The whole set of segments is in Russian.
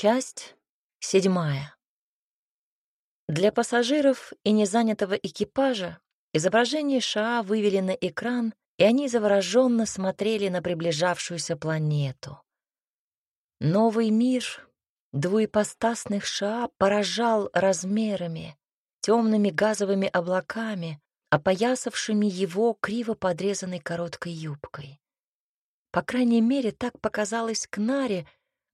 Часть седьмая. Для пассажиров и незанятого экипажа изображение Шаа вывели на экран, и они завороженно смотрели на приближавшуюся планету. Новый мир двуепостасных Шаа поражал размерами, темными газовыми облаками, опоясавшими его криво подрезанной короткой юбкой. По крайней мере, так показалось Кнаре,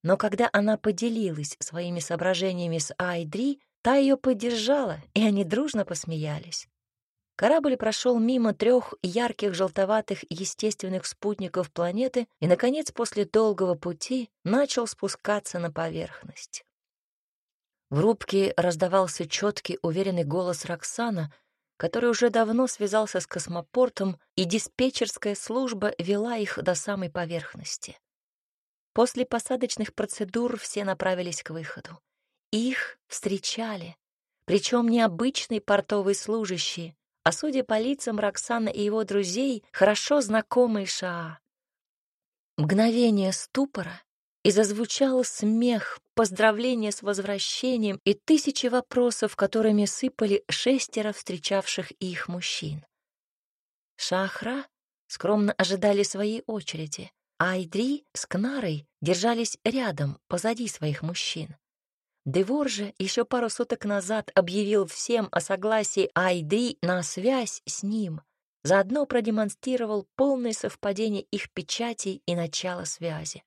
но когда она поделилась своими соображениями с Айдри, та ее поддержала, и они дружно посмеялись. Корабль прошел мимо трех ярких желтоватых естественных спутников планеты и, наконец, после долгого пути начал спускаться на поверхность. В рубке раздавался четкий, уверенный голос Роксана, который уже давно связался с космопортом, и диспетчерская служба вела их до самой поверхности. После посадочных процедур все направились к выходу. Их встречали, причем не обычные портовые служащие, а, судя по лицам Роксана и его друзей, хорошо знакомые Шаа. Мгновение ступора, и зазвучал смех, поздравления с возвращением и тысячи вопросов, которыми сыпали шестеро встречавших их мужчин. Шахра скромно ожидали своей очереди. Айдри с Кнарой держались рядом, позади своих мужчин. Девор же еще пару суток назад объявил всем о согласии Айдри на связь с ним, заодно продемонстрировал полное совпадение их печатей и начало связи.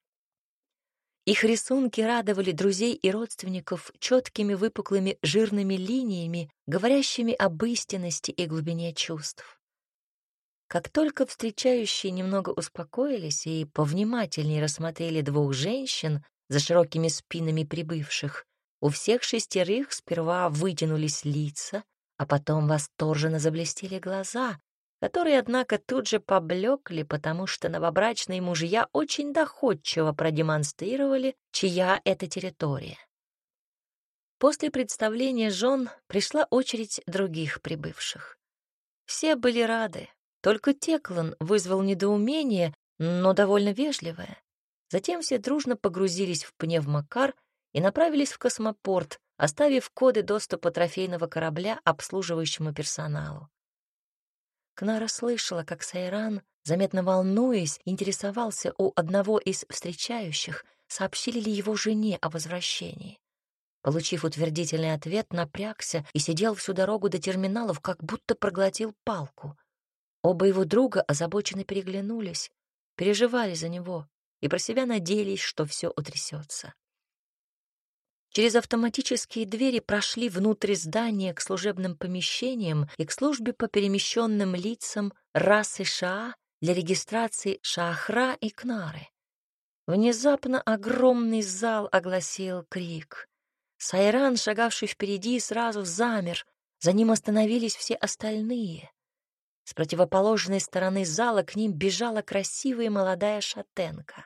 Их рисунки радовали друзей и родственников четкими выпуклыми жирными линиями, говорящими об истинности и глубине чувств. Как только встречающие немного успокоились и повнимательнее рассмотрели двух женщин за широкими спинами прибывших, у всех шестерых сперва вытянулись лица, а потом восторженно заблестели глаза, которые, однако, тут же поблекли, потому что новобрачные мужья очень доходчиво продемонстрировали, чья это территория. После представления жен пришла очередь других прибывших. Все были рады, только Теклан вызвал недоумение, но довольно вежливое. Затем все дружно погрузились в пневмокар и направились в космопорт, оставив коды доступа трофейного корабля обслуживающему персоналу. Кнара слышала, как Сайран, заметно волнуясь, интересовался у одного из встречающих, сообщили ли его жене о возвращении. Получив утвердительный ответ, напрягся и сидел всю дорогу до терминалов, как будто проглотил палку. Оба его друга озабоченно переглянулись, переживали за него и про себя надеялись, что все утрясется. Через автоматические двери прошли внутрь здания к служебным помещениям и к службе по перемещенным лицам расы Шаа для регистрации Шахра и Кнары. Внезапно огромный зал огласил крик. Сайран, шагавший впереди, сразу замер. За ним остановились все остальные. С противоположной стороны зала к ним бежала красивая молодая шатенка.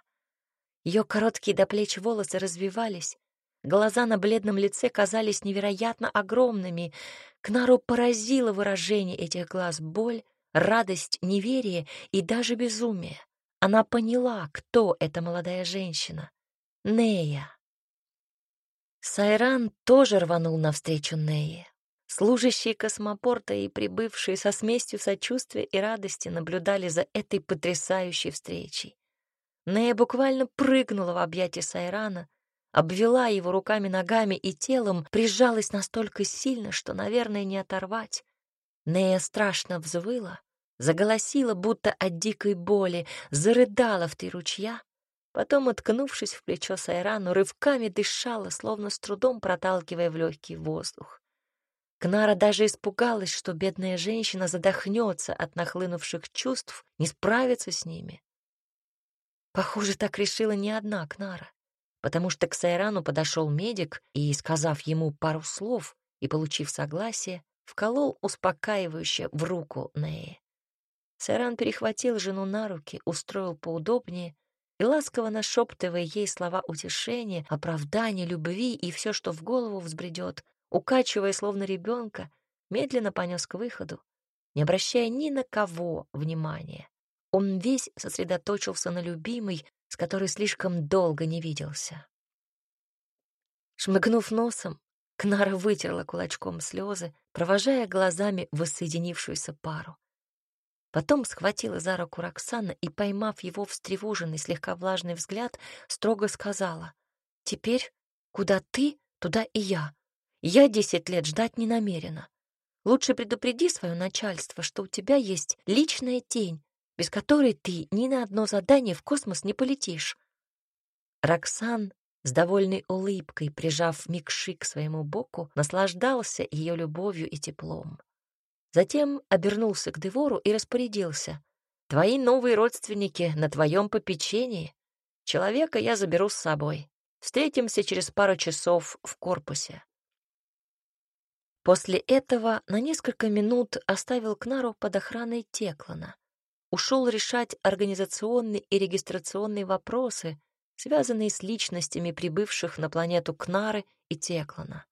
Ее короткие до плеч волосы развивались, глаза на бледном лице казались невероятно огромными. Кнару поразило выражение этих глаз боль, радость, неверие и даже безумие. Она поняла, кто эта молодая женщина. Нея. Сайран тоже рванул навстречу Нее. Служащие космопорта и прибывшие со смесью сочувствия и радости наблюдали за этой потрясающей встречей. Нея буквально прыгнула в объятия Сайрана, обвела его руками-ногами и телом, прижалась настолько сильно, что, наверное, не оторвать. Нея страшно взвыла, заголосила, будто от дикой боли, зарыдала в три ручья, потом, уткнувшись в плечо Сайрану, рывками дышала, словно с трудом проталкивая в легкий воздух. Кнара даже испугалась, что бедная женщина задохнется от нахлынувших чувств, не справится с ними. Похоже, так решила не одна Кнара, потому что к Сайрану подошел медик и, сказав ему пару слов и получив согласие, вколол успокаивающе в руку Неи. Сайран перехватил жену на руки, устроил поудобнее и, ласково нашептывая ей слова утешения, оправдания, любви и все, что в голову взбредет, укачивая словно ребенка, медленно понес к выходу, не обращая ни на кого внимания. Он весь сосредоточился на любимой, с которой слишком долго не виделся. Шмыгнув носом, Кнара вытерла кулачком слезы, провожая глазами воссоединившуюся пару. Потом схватила за руку Роксана и, поймав его встревоженный, слегка влажный взгляд, строго сказала, «Теперь, куда ты, туда и я. Я десять лет ждать не намерена. Лучше предупреди свое начальство, что у тебя есть личная тень, без которой ты ни на одно задание в космос не полетишь». Роксан с довольной улыбкой, прижав Микши к своему боку, наслаждался ее любовью и теплом. Затем обернулся к Девору и распорядился. «Твои новые родственники на твоем попечении. Человека я заберу с собой. Встретимся через пару часов в корпусе». После этого на несколько минут оставил Кнару под охраной Теклана. Ушел решать организационные и регистрационные вопросы, связанные с личностями прибывших на планету Кнары и Теклана.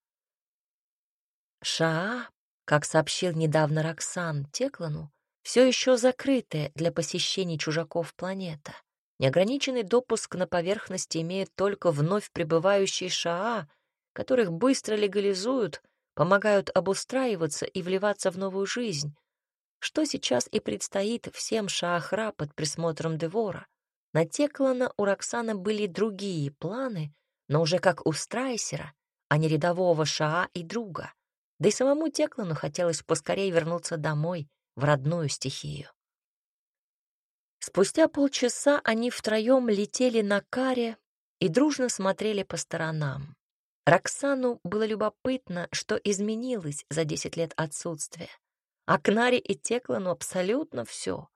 Шаа, как сообщил недавно Роксан Теклану, все еще закрытая для посещений чужаков планета. Неограниченный допуск на поверхности имеют только вновь прибывающие Шаа, которых быстро легализуют, помогают обустраиваться и вливаться в новую жизнь, что сейчас и предстоит всем Шаахра под присмотром Девора. На Теклана у Роксаны были другие планы, но уже как у Страйсера, а не рядового Шаа и друга. Да и самому Теклану хотелось поскорее вернуться домой, в родную стихию. Спустя полчаса они втроем летели на каре и дружно смотрели по сторонам. Роксану было любопытно, что изменилось за десять лет отсутствия. А Кнаре и Теклану абсолютно все.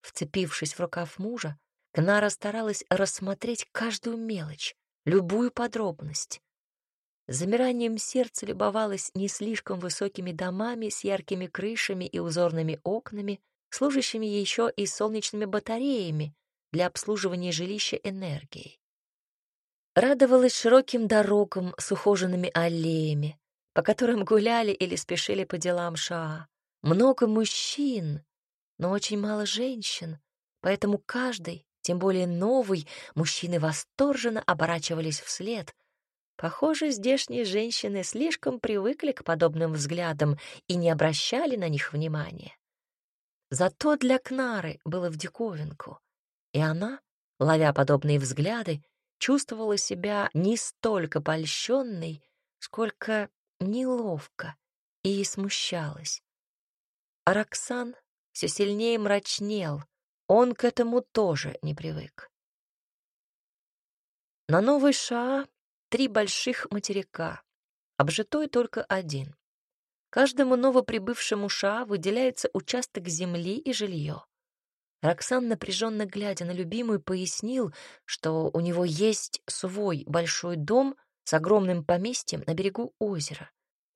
Вцепившись в рукав мужа, Кнара старалась рассмотреть каждую мелочь, любую подробность. Замиранием сердца любовалась не слишком высокими домами с яркими крышами и узорными окнами, служащими еще и солнечными батареями для обслуживания жилища энергией. Радовалась широким дорогам с ухоженными аллеями, по которым гуляли или спешили по делам Шаа. Много мужчин, но очень мало женщин, поэтому каждый тем более новый, мужчины восторженно оборачивались вслед. Похоже, здешние женщины слишком привыкли к подобным взглядам и не обращали на них внимания. Зато для Кнары было в диковинку, и она, ловя подобные взгляды, чувствовала себя не столько польщенной, сколько неловко и смущалась. А Роксан все сильнее мрачнел, он к этому тоже не привык. На Новый Шаа три больших материка, обжитой только один. Каждому новоприбывшему Шаа выделяется участок земли и жилье. Роксан, напряженно глядя на любимую, пояснил, что у него есть свой большой дом с огромным поместьем на берегу озера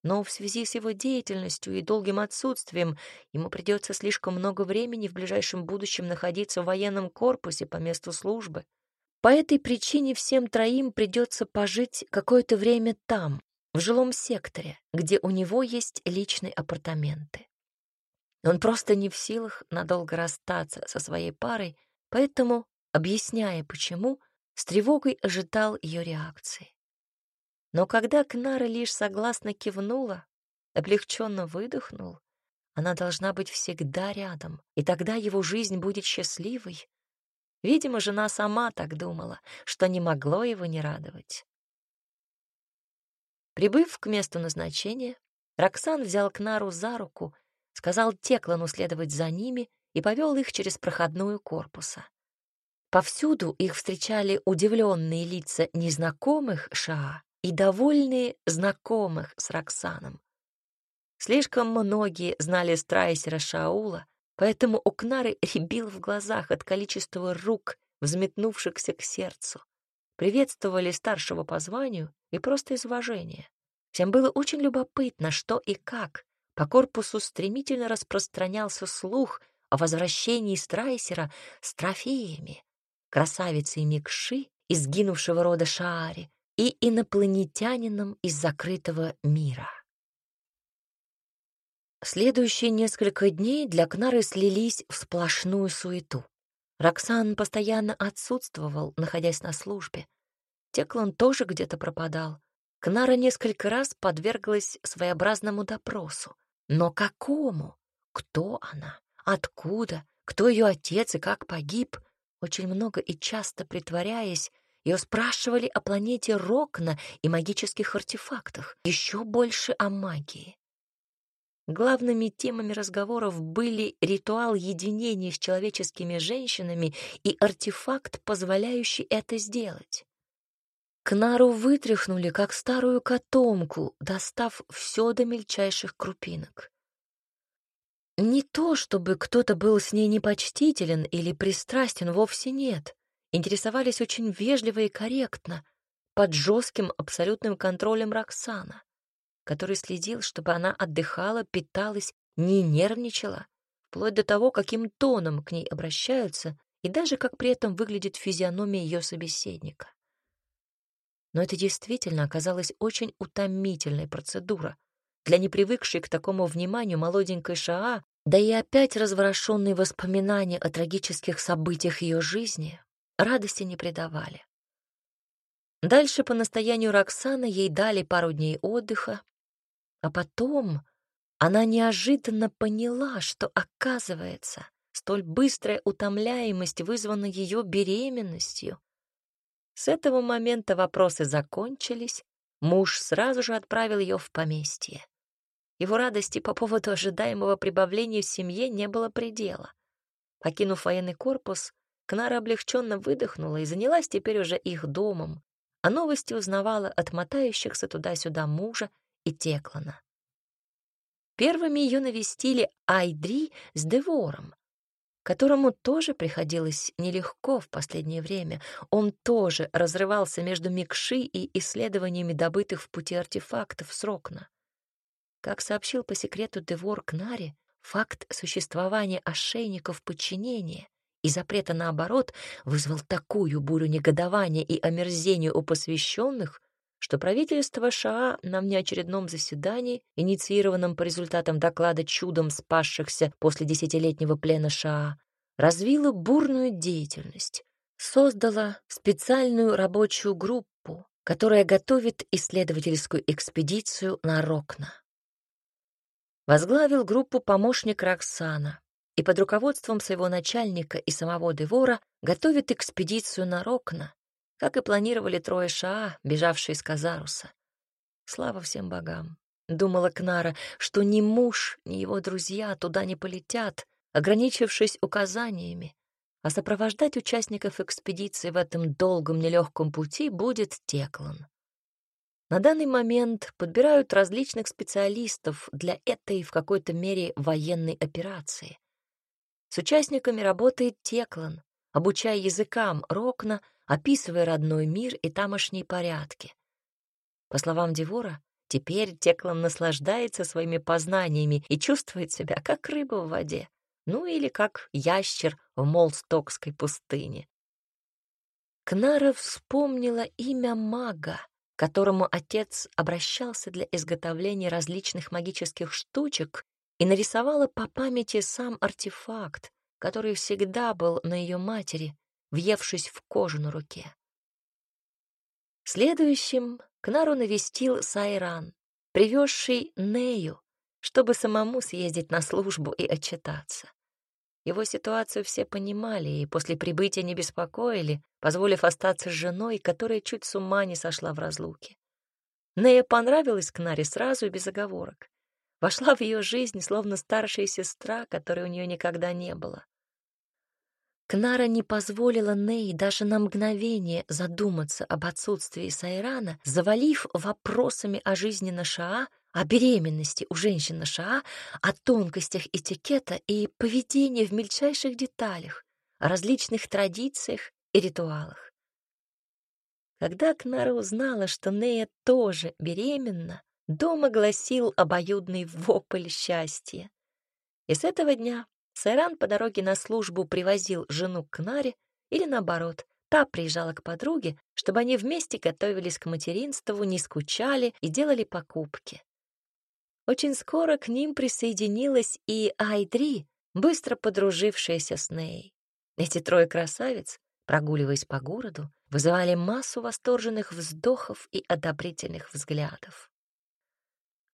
но в связи с его деятельностью и долгим отсутствием ему придется слишком много времени в ближайшем будущем находиться в военном корпусе по месту службы. По этой причине всем троим придется пожить какое-то время там, в жилом секторе, где у него есть личные апартаменты. Он просто не в силах надолго расстаться со своей парой, поэтому, объясняя почему, с тревогой ожидал ее реакции. Но когда Кнара лишь согласно кивнула, облегченно выдохнул, она должна быть всегда рядом, и тогда его жизнь будет счастливой. Видимо, жена сама так думала, что не могло его не радовать. Прибыв к месту назначения, Роксан взял Кнару за руку, сказал Теклану следовать за ними и повел их через проходную корпуса. Повсюду их встречали удивленные лица незнакомых Шаа и довольные знакомых с Роксаном. Слишком многие знали Страйсера Шаула, поэтому у Кнары в глазах от количества рук, взметнувшихся к сердцу. Приветствовали старшего по званию и просто из уважения. Всем было очень любопытно, что и как. По корпусу стремительно распространялся слух о возвращении Страйсера с трофеями. Красавицей Микши, из гинувшего рода Шаари, и инопланетянином из закрытого мира. Следующие несколько дней для Кнары слились в сплошную суету. Роксан постоянно отсутствовал, находясь на службе. Теклан тоже где-то пропадал. Кнара несколько раз подверглась своеобразному допросу. Но какому? Кто она? Откуда? Кто ее отец и как погиб? Очень много и часто притворяясь, ее спрашивали о планете Рокна и магических артефактах, еще больше о магии. Главными темами разговоров были ритуал единения с человеческими женщинами и артефакт, позволяющий это сделать. Кнару вытряхнули, как старую котомку, достав все до мельчайших крупинок. Не то, чтобы кто-то был с ней непочтителен или пристрастен, вовсе нет. Интересовались очень вежливо и корректно, под жестким абсолютным контролем Роксана который следил, чтобы она отдыхала, питалась, не нервничала, вплоть до того, каким тоном к ней обращаются и даже как при этом выглядит физиономия ее собеседника. Но это действительно оказалась очень утомительная процедура для непривыкшей к такому вниманию молоденькой Шаа, да и опять разворошенные воспоминания о трагических событиях ее жизни радости не придавали. Дальше по настоянию Роксаны ей дали пару дней отдыха, а потом она неожиданно поняла, что, оказывается, столь быстрая утомляемость вызвана ее беременностью. С этого момента вопросы закончились, муж сразу же отправил ее в поместье. Его радости по поводу ожидаемого прибавления в семье не было предела. Покинув военный корпус, Кнара облегченно выдохнула и занялась теперь уже их домом, а новости узнавала от мотающихся туда-сюда мужа и Теклана. Первыми ее навестили Айдри с Девором, которому тоже приходилось нелегко в последнее время. Он тоже разрывался между Микши и исследованиями добытых в пути артефактов с. Как сообщил по секрету Девор Кнари, факт существования ошейников подчинения и запрета наоборот вызвал такую бурю негодования и омерзения у посвященных, что правительство США на внеочередном заседании, инициированном по результатам доклада чудом спасшихся после десятилетнего плена США, развило бурную деятельность, создало специальную рабочую группу, которая готовит исследовательскую экспедицию на Рокна. Возглавил группу помощник Роксана и под руководством своего начальника и самого Девора готовит экспедицию на Рокна, как и планировали трое Шаа, бежавшие из Казаруса. Слава всем богам. Думала Кнара, что ни муж, ни его друзья туда не полетят, ограничившись указаниями, а сопровождать участников экспедиции в этом долгом нелегком пути будет Теклан. На данный момент подбирают различных специалистов для этой в какой-то мере военной операции. С участниками работает Теклан, обучая языкам Рокна, описывая родной мир и тамошние порядки. По словам Девора, теперь Теклан наслаждается своими познаниями и чувствует себя как рыба в воде, ну или как ящер в Молстокской пустыне. Кнара вспомнила имя мага, которому отец обращался для изготовления различных магических штучек и нарисовала по памяти сам артефакт, который всегда был на ее матери, въевшись в кожу на руке. Следующим Кнару навестил Сайран, привезший Нею, чтобы самому съездить на службу и отчитаться. Его ситуацию все понимали и после прибытия не беспокоили, позволив остаться с женой, которая чуть с ума не сошла в разлуке. Нея понравилась Кнаре сразу и без оговорок. Вошла в ее жизнь, словно старшая сестра, которой у нее никогда не было. Кнара не позволила Ней даже на мгновение задуматься об отсутствии Сайрана, завалив вопросами о жизни на Шаа, о беременности у женщин на Шаа, о тонкостях этикета и поведении в мельчайших деталях, о различных традициях и ритуалах. Когда Кнара узнала, что Нея тоже беременна, дом огласил обоюдный вопль счастья. И с этого дня Сайран по дороге на службу привозил жену к Наре или наоборот, та приезжала к подруге, чтобы они вместе готовились к материнству, не скучали и делали покупки. Очень скоро к ним присоединилась и Айдри, быстро подружившаяся с Ней. Эти трое красавиц, прогуливаясь по городу, вызывали массу восторженных вздохов и одобрительных взглядов.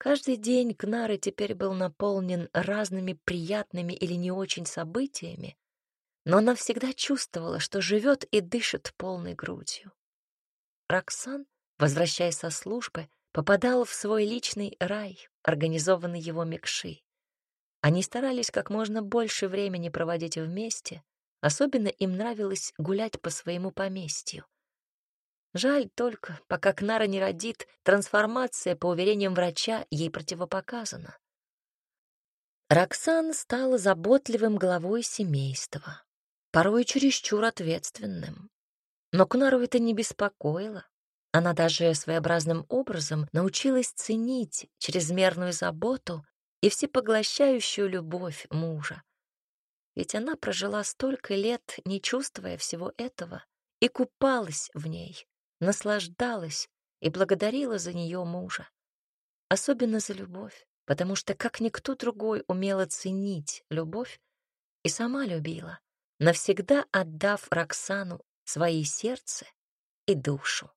Каждый день Кнары теперь был наполнен разными приятными или не очень событиями, но она всегда чувствовала, что живет и дышит полной грудью. Роксан, возвращаясь со службы, попадал в свой личный рай, организованный его Микши. Они старались как можно больше времени проводить вместе, особенно им нравилось гулять по своему поместью. Жаль только, пока Кнара не родит, трансформация, по уверениям врача, ей противопоказана. Роксан стала заботливым главой семейства, порой чересчур ответственным. Но Кнару это не беспокоило. Она даже своеобразным образом научилась ценить чрезмерную заботу и всепоглощающую любовь мужа. Ведь она прожила столько лет, не чувствуя всего этого, и купалась в ней, наслаждалась и благодарила за нее мужа. Особенно за любовь, потому что как никто другой умела ценить любовь и сама любила, навсегда отдав Роксану свои сердце и душу.